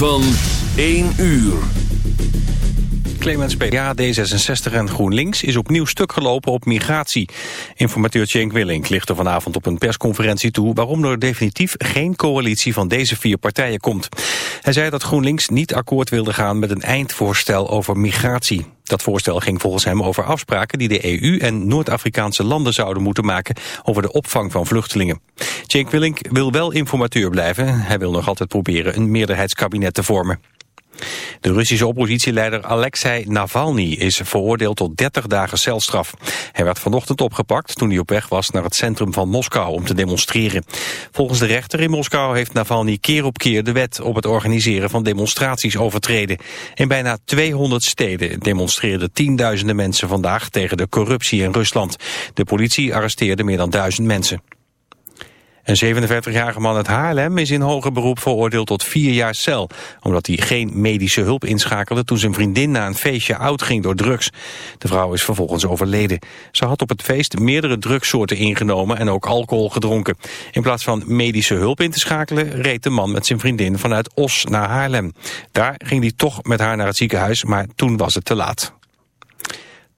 van 1 uur. Clemens PA, D66 en GroenLinks is opnieuw stuk gelopen op migratie. Informateur Cenk Willink ligt er vanavond op een persconferentie toe... waarom er definitief geen coalitie van deze vier partijen komt. Hij zei dat GroenLinks niet akkoord wilde gaan met een eindvoorstel over migratie. Dat voorstel ging volgens hem over afspraken die de EU en Noord-Afrikaanse landen zouden moeten maken over de opvang van vluchtelingen. Cenk Willink wil wel informateur blijven. Hij wil nog altijd proberen een meerderheidskabinet te vormen. De Russische oppositieleider Alexei Navalny is veroordeeld tot 30 dagen celstraf. Hij werd vanochtend opgepakt toen hij op weg was naar het centrum van Moskou om te demonstreren. Volgens de rechter in Moskou heeft Navalny keer op keer de wet op het organiseren van demonstraties overtreden. In bijna 200 steden demonstreerden tienduizenden mensen vandaag tegen de corruptie in Rusland. De politie arresteerde meer dan duizend mensen. Een 47-jarige man uit Haarlem is in hoger beroep veroordeeld tot vier jaar cel. Omdat hij geen medische hulp inschakelde toen zijn vriendin na een feestje oud ging door drugs. De vrouw is vervolgens overleden. Ze had op het feest meerdere drugssoorten ingenomen en ook alcohol gedronken. In plaats van medische hulp in te schakelen reed de man met zijn vriendin vanuit Os naar Haarlem. Daar ging hij toch met haar naar het ziekenhuis, maar toen was het te laat.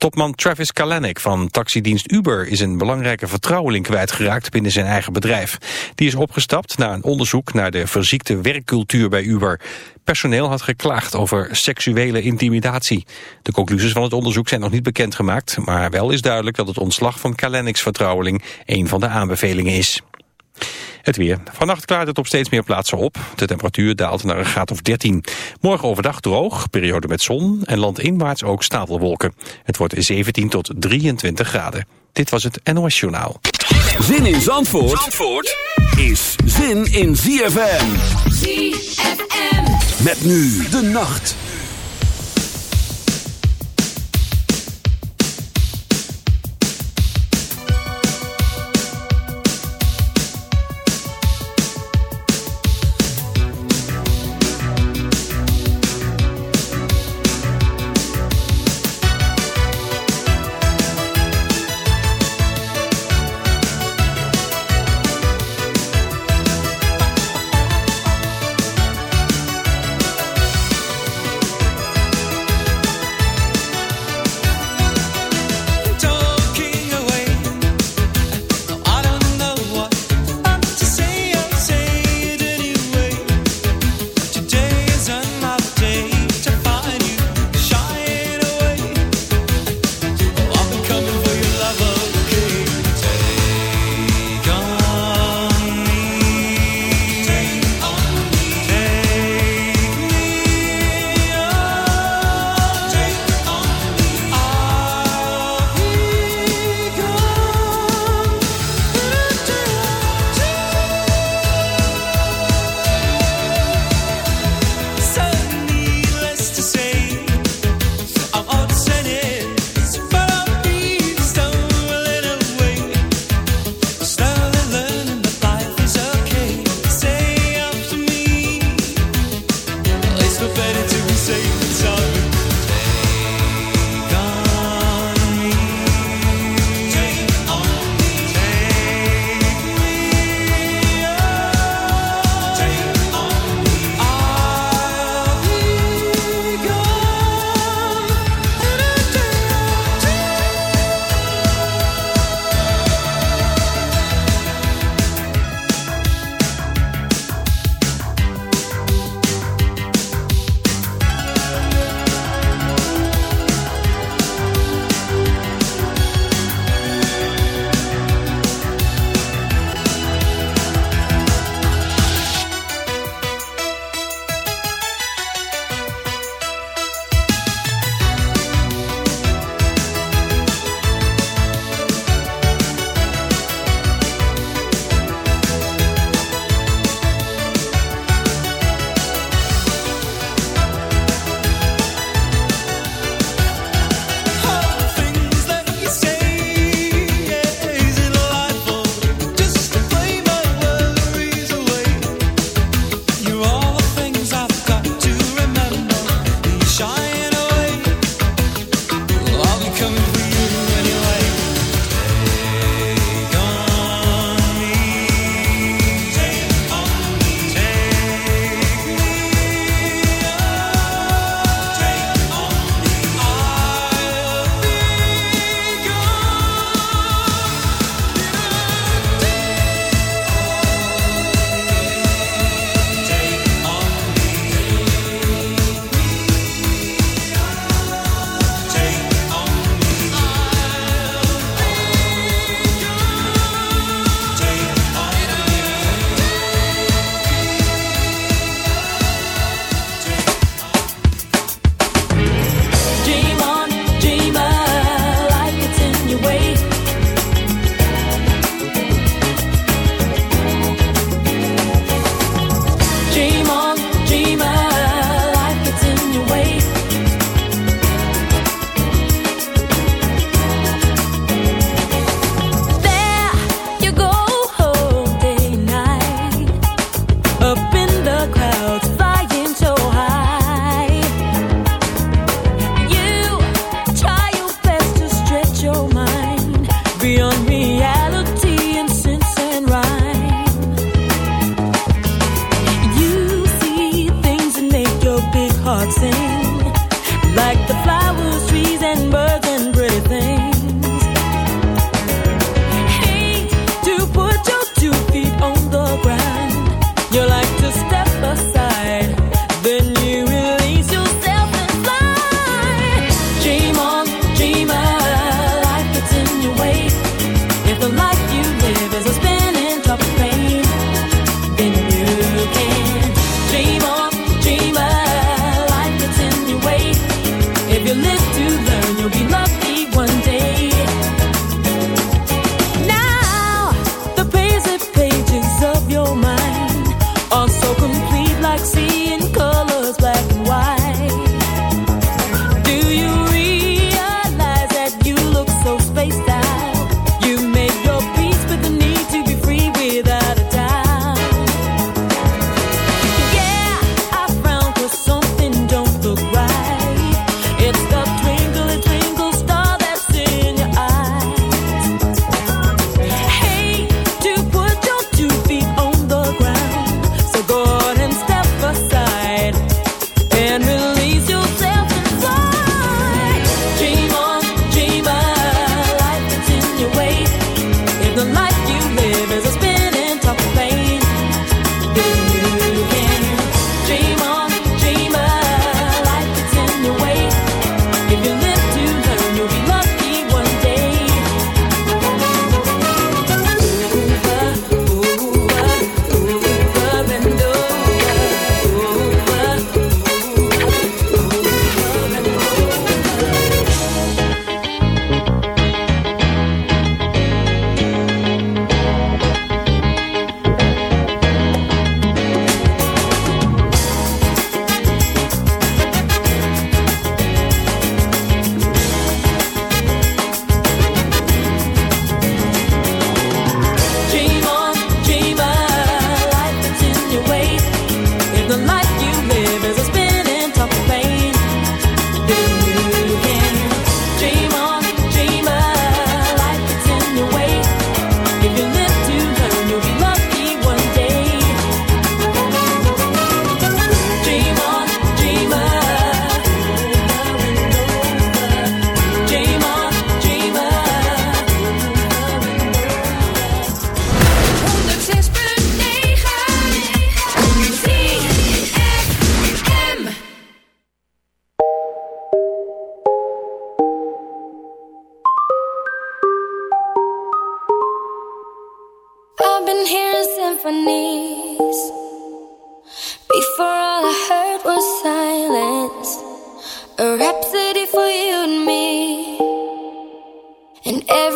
Topman Travis Kalanick van taxidienst Uber is een belangrijke vertrouweling kwijtgeraakt binnen zijn eigen bedrijf. Die is opgestapt na een onderzoek naar de verziekte werkcultuur bij Uber. Personeel had geklaagd over seksuele intimidatie. De conclusies van het onderzoek zijn nog niet bekendgemaakt, maar wel is duidelijk dat het ontslag van Kalanick's vertrouweling een van de aanbevelingen is. Het weer. Vannacht klaart het op steeds meer plaatsen op. De temperatuur daalt naar een graad of 13. Morgen overdag droog, periode met zon en landinwaarts ook stapelwolken. Het wordt 17 tot 23 graden. Dit was het NOS Journaal. Zin in Zandvoort, Zandvoort is zin in ZFM. ZFM. Met nu de nacht.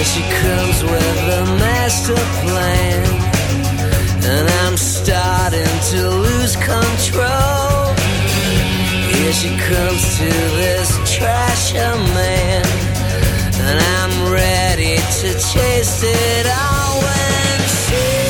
Here she comes with a master plan. And I'm starting to lose control. Here she comes to this trasher man. And I'm ready to chase it all when she